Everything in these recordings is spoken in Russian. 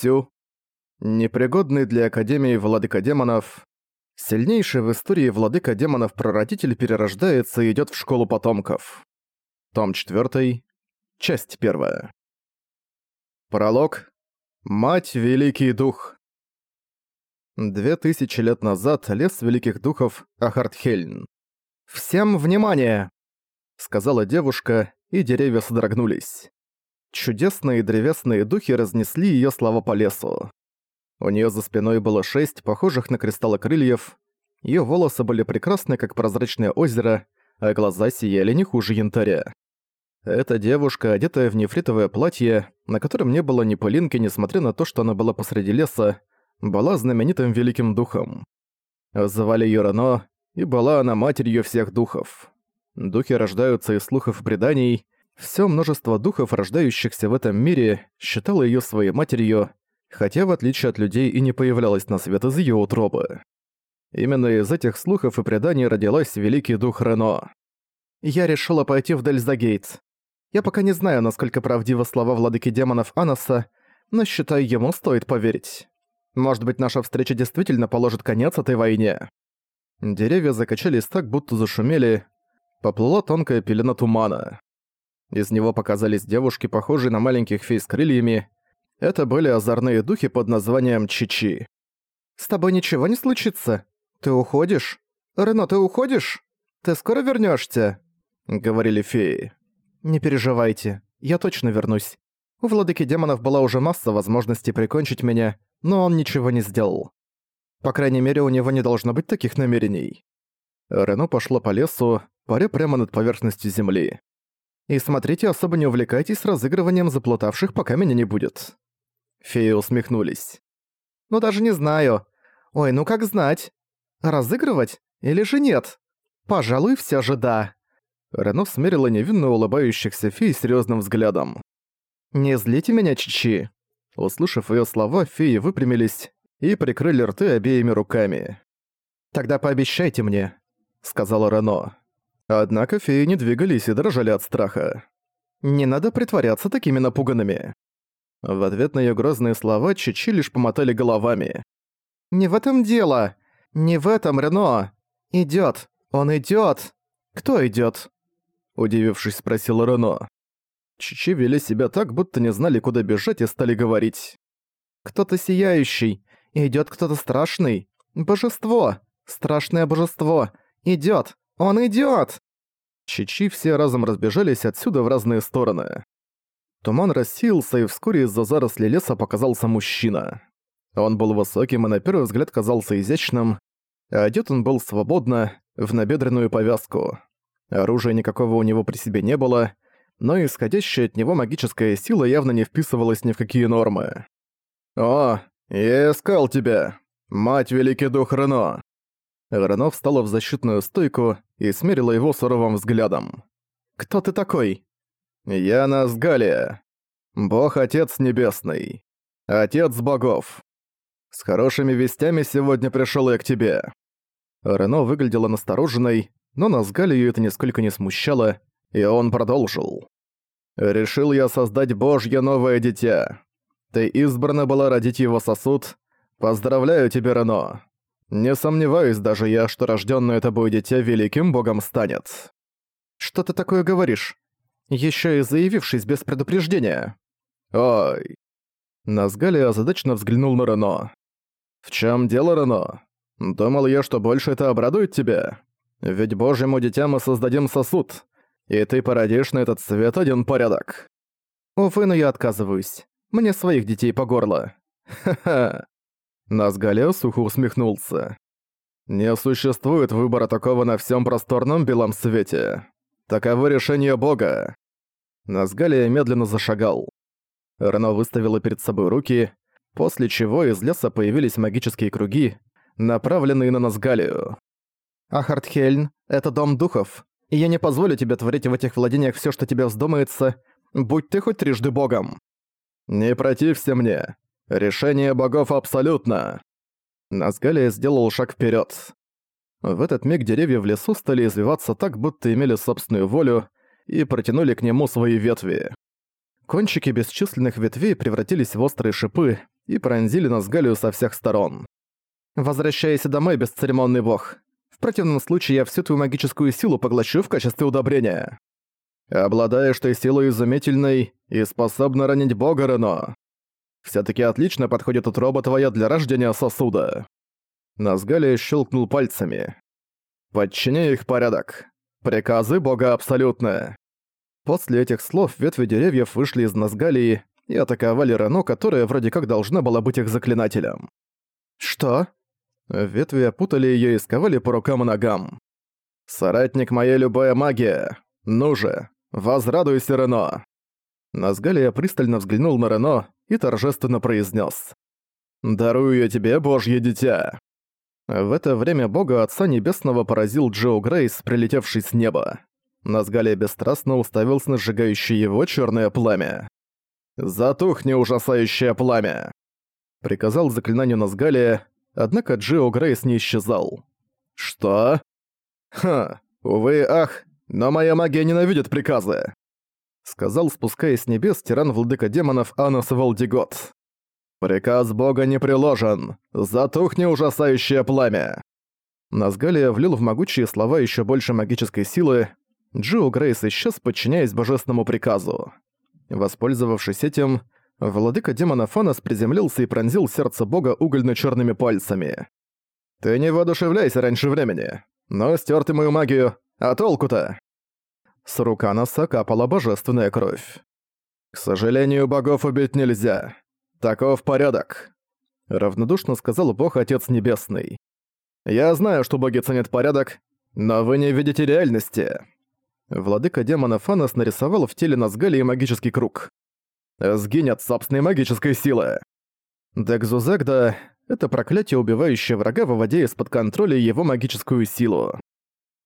Сю. Непригодный для Академии Владыка Демонов. Сильнейший в истории Владыка Демонов-прародитель перерождается и идёт в школу потомков. Том 4. Часть 1. Пролог. Мать Великий Дух. Две тысячи лет назад лес Великих Духов Ахартхельн. «Всем внимание!» — сказала девушка, и деревья содрогнулись. Чудесные древесные духи разнесли её слова по лесу. У неё за спиной было шесть похожих на кристаллы крыльев, её волосы были прекрасны, как прозрачное озеро, а глаза сияли не хуже янтаря. Эта девушка, одетая в нефритовое платье, на котором не было ни пылинки, несмотря на то, что она была посреди леса, была знаменитым великим духом. Звали её Рено, и была она матерью всех духов. Духи рождаются из слухов и преданий, Всё множество духов, рождающихся в этом мире, считало её своей матерью, хотя в отличие от людей и не появлялась на свет из её утробы. Именно из этих слухов и преданий родилась Великий Дух Рено. «Я решила пойти в Дельзагейт. Я пока не знаю, насколько правдивы слова владыки демонов Анаса, но считаю, ему стоит поверить. Может быть, наша встреча действительно положит конец этой войне». Деревья закачались так, будто зашумели. Поплыла тонкая пелена тумана. Из него показались девушки, похожие на маленьких фей с крыльями. Это были озорные духи под названием Чичи. «С тобой ничего не случится? Ты уходишь? Рено, ты уходишь? Ты скоро вернёшься?» — говорили феи. «Не переживайте, я точно вернусь. У владыки демонов была уже масса возможностей прикончить меня, но он ничего не сделал. По крайней мере, у него не должно быть таких намерений». Рено пошло по лесу, паря прямо над поверхностью земли. И смотрите, особо не увлекайтесь разыгрыванием заплутавших, пока меня не будет». Феи усмехнулись. «Ну даже не знаю. Ой, ну как знать. Разыгрывать или же нет? Пожалуй, все же да». Рено смерила невинно улыбающихся фей серьезным взглядом. «Не злите меня, Чичи». Услышав ее слова, феи выпрямились и прикрыли рты обеими руками. «Тогда пообещайте мне», — сказала Рено. Однако феи не двигались и дрожали от страха. «Не надо притворяться такими напуганными». В ответ на её грозные слова Чичи лишь помотали головами. «Не в этом дело! Не в этом, Рено! Идёт! Он идёт! Кто идёт?» Удивившись, спросил Рено. Чичи вели себя так, будто не знали, куда бежать и стали говорить. «Кто-то сияющий! Идёт кто-то страшный! Божество! Страшное божество! Идёт! «Он идёт!» Чичи все разом разбежались отсюда в разные стороны. Туман рассеялся, и вскоре из-за заросли леса показался мужчина. Он был высоким и на первый взгляд казался изящным, а одет он был свободно, в набедренную повязку. Оружия никакого у него при себе не было, но исходящая от него магическая сила явно не вписывалась ни в какие нормы. «О, я искал тебя, мать Великий Дух Рено!» Рено встала в защитную стойку и смерила его суровым взглядом. «Кто ты такой?» «Я Назгалия. Бог-Отец Небесный. Отец богов. С хорошими вестями сегодня пришёл я к тебе». Рено выглядела настороженной, но Назгалию это нисколько не смущало, и он продолжил. «Решил я создать Божье новое дитя. Ты избрана была родить его сосуд. Поздравляю тебя, Рено. Не сомневаюсь даже я, что рождённое тобой дитя великим богом станет. Что ты такое говоришь? Ещё и заявившись без предупреждения. Ой. Назгали озадачно взглянул на Рено. В чём дело, Рено? Думал я, что больше это обрадует тебя. Ведь божьему дитя мы создадим сосуд, и ты породишь на этот свет один порядок. Увы, но я отказываюсь. Мне своих детей по горло. Ха-ха. Назгаля сухо усмехнулся. «Не существует выбора такого на всем просторном белом свете. Таково решение Бога». Назгалия медленно зашагал. Рено выставила перед собой руки, после чего из леса появились магические круги, направленные на Назгалию. «Ахартхельн — это дом духов, и я не позволю тебе творить в этих владениях все, что тебе вздумается, будь ты хоть трижды богом». «Не протився мне. Решение богов абсолютно. Назгалия сделал шаг вперед. В этот миг деревья в лесу стали извиваться так, будто имели собственную волю, и протянули к нему свои ветви. Кончики бесчисленных ветвей превратились в острые шипы и пронзили Назгалию со всех сторон. «Возвращайся домой, бесцеремонный бог. В противном случае я всю твою магическую силу поглощу в качестве удобрения. Обладаешь ты силой изумительной и способна ранить бога, Рено. Всё-таки отлично подходит утроба твоя для рождения сосуда». Назгалия щелкнул пальцами. «Подчини их порядок. Приказы бога абсолютны». После этих слов ветви деревьев вышли из Назгалии и атаковали Рено, которая вроде как должна была быть их заклинателем. «Что?» Ветви опутали её и сковали по рукам и ногам. «Соратник моя любая магия! Ну же, возрадуйся, Рено!» Назгалия пристально взглянул на Рено и торжественно произнес: «Дарую я тебе, божье дитя!» В это время бога Отца Небесного поразил Джо Грейс, прилетевший с неба. Назгалия бесстрастно уставился на сжигающее его черное пламя. «Затухни, ужасающее пламя!» Приказал заклинанию Назгалия, однако Джио Грейс не исчезал. «Что?» «Ха, увы, ах, но моя магия ненавидит приказы!» Сказал, спускаясь с небес, тиран-владыка демонов Анас Валдигот. «Приказ бога не приложен! Затухни, ужасающее пламя!» Назгалия влил в могучие слова еще больше магической силы, Джио Грейс исчез, подчиняясь божественному приказу. Воспользовавшись этим, владыка демона Фанас приземлился и пронзил сердце бога угольно-чёрными пальцами. «Ты не воодушевляйся раньше времени, но стёр ты мою магию, а толку-то?» С Руканаса капала божественная кровь. «К сожалению, богов убить нельзя. Таков порядок», — равнодушно сказал бог Отец Небесный. «Я знаю, что боги ценят порядок, но вы не видите реальности». Владыка демона Фанас нарисовал в теле Назгалии магический круг. «Сгинь от собственной магической силы!» Декзузегда — это проклятие, убивающее врага, выводя из-под контроля его магическую силу.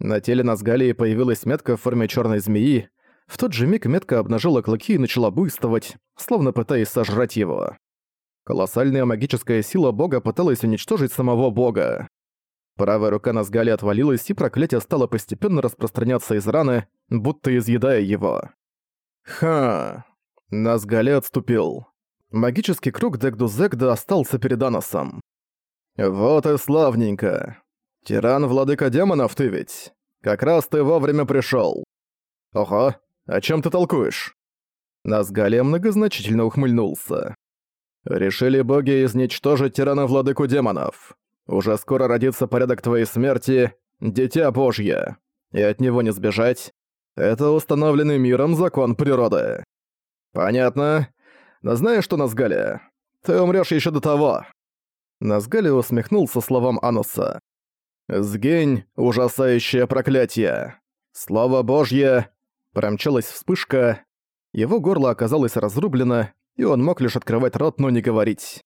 На теле Назгалии появилась метка в форме черной змеи, в тот же миг метка обнажила клыки и начала буйствовать, словно пытаясь сожрать его. Колоссальная магическая сила бога пыталась уничтожить самого бога. Правая рука Назгали отвалилась, и проклятие стало постепенно распространяться из раны, будто изъедая его. Ха. Назгали отступил. Магический круг Дегду-Зегда остался перед Аносом. «Вот и славненько. Тиран-владыка демонов ты ведь. Как раз ты вовремя пришёл. Ого, о чём ты толкуешь?» Назгалия многозначительно ухмыльнулся. «Решили боги изничтожить тирана-владыку демонов. Уже скоро родится порядок твоей смерти, дитя Божье, и от него не сбежать. Это установленный миром закон природы. Понятно. Но знаешь что, Назгалия? Ты умрёшь ещё до того. Назгалия усмехнулся словам Ануса. «Сгинь, ужасающее проклятие! Слово Божье!» Промчалась вспышка. Его горло оказалось разрублено, и он мог лишь открывать рот, но не говорить.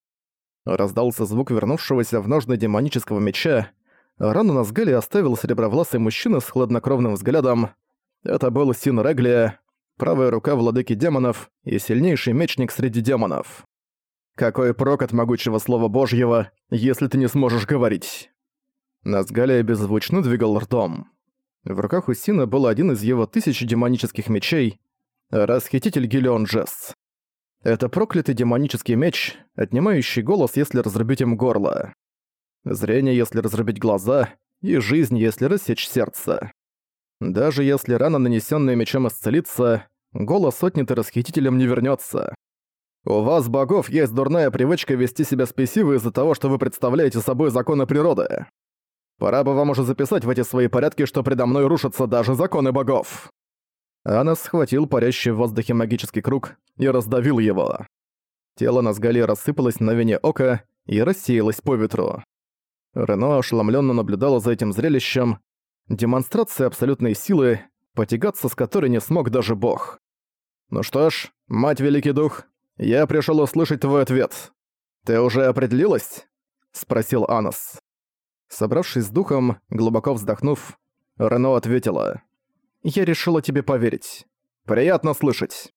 Раздался звук вернувшегося в ножны демонического меча. Рану на сгале оставил серебровласый мужчина с хладнокровным взглядом. Это был Син Реглия, правая рука владыки демонов и сильнейший мечник среди демонов. Какой прок от могучего слова божьего, если ты не сможешь говорить? Назгалия беззвучно двигал ртом. В руках у Сина был один из его тысячи демонических мечей — Расхититель Гелион Джесс. Это проклятый демонический меч, отнимающий голос, если разрубить им горло. Зрение, если разрубить глаза, и жизнь, если рассечь сердце. Даже если рана, нанесенная мечом, исцелится, голос отнятый расхитителем не вернется. У вас, богов, есть дурная привычка вести себя спесиво из-за того, что вы представляете собой законы природы. Пора бы вам уже записать в эти свои порядки, что предо мной рушатся даже законы богов. Анас схватил парящий в воздухе магический круг и раздавил его. Тело Назгали рассыпалось на вене ока и рассеялось по ветру. Рено ошеломленно наблюдала за этим зрелищем. Демонстрация абсолютной силы, потягаться с которой не смог даже бог. «Ну что ж, мать Великий Дух, я пришел услышать твой ответ. Ты уже определилась?» — спросил Анос. Собравшись с духом, глубоко вздохнув, Рено ответила. Я решила тебе поверить. Приятно слышать.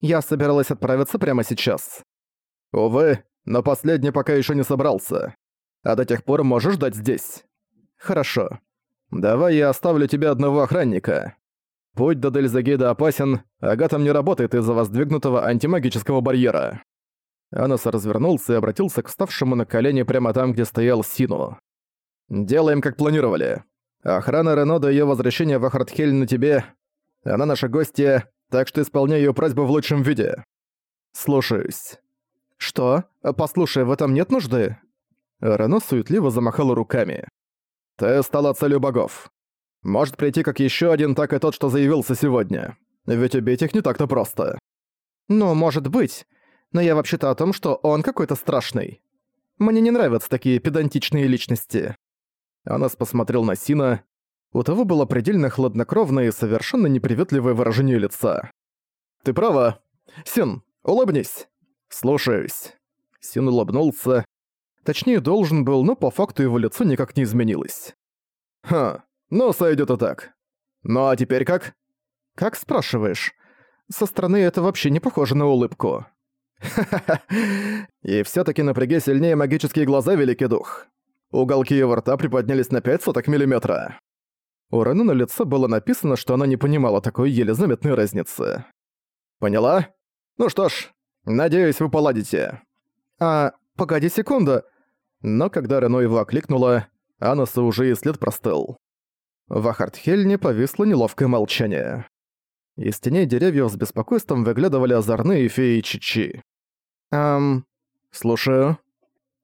Я собиралась отправиться прямо сейчас. Увы, но последний пока еще не собрался. А до тех пор можешь ждать здесь. Хорошо. Давай я оставлю тебе одного охранника. Путь до Дельзагейда опасен, Агатом не работает из-за воздвигнутого антимагического барьера. Анас развернулся и обратился к вставшему на колени прямо там, где стоял Сину. «Делаем, как планировали. Охрана Рено до её возвращения в Ахартхель на тебе. Она наша гостья, так что исполняй её просьбу в лучшем виде. Слушаюсь». «Что? Послушай, в этом нет нужды?» Рено суетливо замахала руками. «Ты стала целью богов. Может прийти как ещё один, так и тот, что заявился сегодня. Ведь убить их не так-то просто». «Ну, может быть. Но я вообще-то о том, что он какой-то страшный. Мне не нравятся такие педантичные личности». Анас посмотрел на Сина. У того было предельно хладнокровное и совершенно неприветливое выражение лица. «Ты права. Син, улыбнись!» «Слушаюсь». Син улыбнулся. Точнее, должен был, но по факту его лицо никак не изменилось. «Ха, ну сойдёт и так. Ну а теперь как?» «Как спрашиваешь? Со стороны это вообще не похоже на улыбку». «Ха-ха-ха. И всё-таки напряги сильнее магические глаза, Великий Дух. Уголки его рта приподнялись на пять соток миллиметра». У Рену на лице было написано, что она не понимала такой еле заметной разницы. «Поняла? Ну что ж, надеюсь, вы поладите». «А, погоди секунду». Но когда Рено его окликнула, Анаса уже и след простыл. В Ахартхельне повисло неловкое молчание. Из теней деревьев с беспокойством выглядывали озорные феи Чичи. «Эм... Слушаю.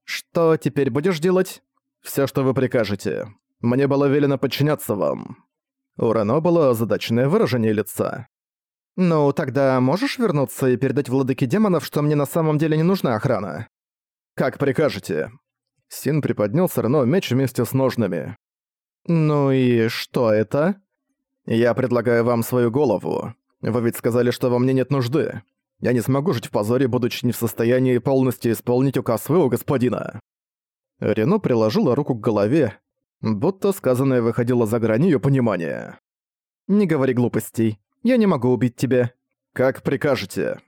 Что теперь будешь делать?» «Всё, что вы прикажете. Мне было велено подчиняться вам». У Рено было озадаченное выражение лица. «Ну, тогда можешь вернуться и передать владыке демонов, что мне на самом деле не нужна охрана?» «Как прикажете». Син приподнял с Рено меч вместе с ножными. «Ну и что это?» «Я предлагаю вам свою голову. Вы ведь сказали, что во мне нет нужды. Я не смогу жить в позоре, будучи не в состоянии полностью исполнить указ своего господина». Рено приложила руку к голове, будто сказанное выходило за грань её понимания. «Не говори глупостей. Я не могу убить тебя». «Как прикажете».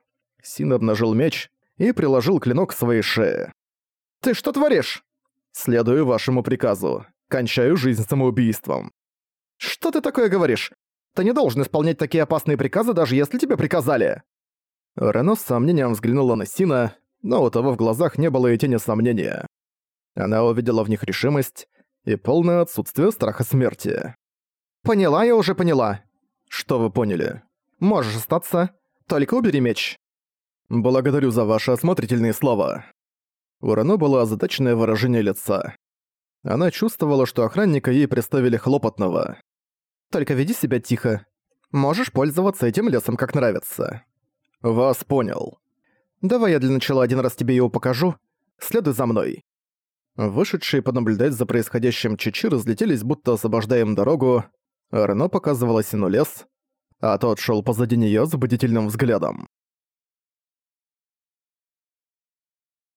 Син обнажил меч и приложил клинок к своей шее. «Ты что творишь?» «Следую вашему приказу. Кончаю жизнь самоубийством». «Что ты такое говоришь? Ты не должен исполнять такие опасные приказы, даже если тебе приказали!» Рено с сомнением взглянула на Сина, но у того в глазах не было и тени сомнения. Она увидела в них решимость и полное отсутствие страха смерти. «Поняла, я уже поняла». «Что вы поняли?» «Можешь остаться, только убери меч». «Благодарю за ваши осмотрительные слова». У Рено было озадаченное выражение лица. Она чувствовала, что охранника ей представили хлопотного. «Только веди себя тихо. Можешь пользоваться этим лесом как нравится». «Вас понял». «Давай я для начала один раз тебе его покажу. Следуй за мной». Вышедшие понаблюдать за происходящим чичи разлетелись, будто освобождая им дорогу. Рено показывала Сину лес, а тот шел позади нее с бдительным взглядом.